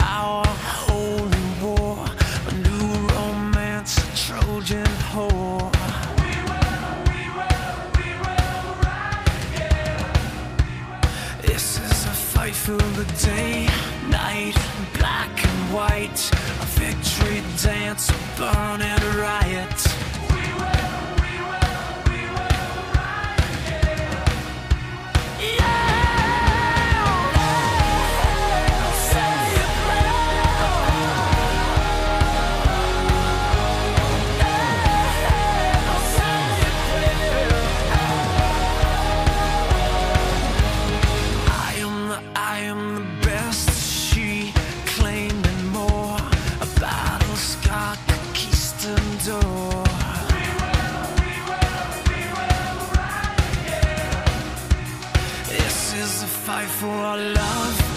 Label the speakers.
Speaker 1: our holy war, a new romance, a Trojan whore. This is a fight for the day, night, black and white, a victory dance, a burning riot. Conquistador. This is a fight for our love,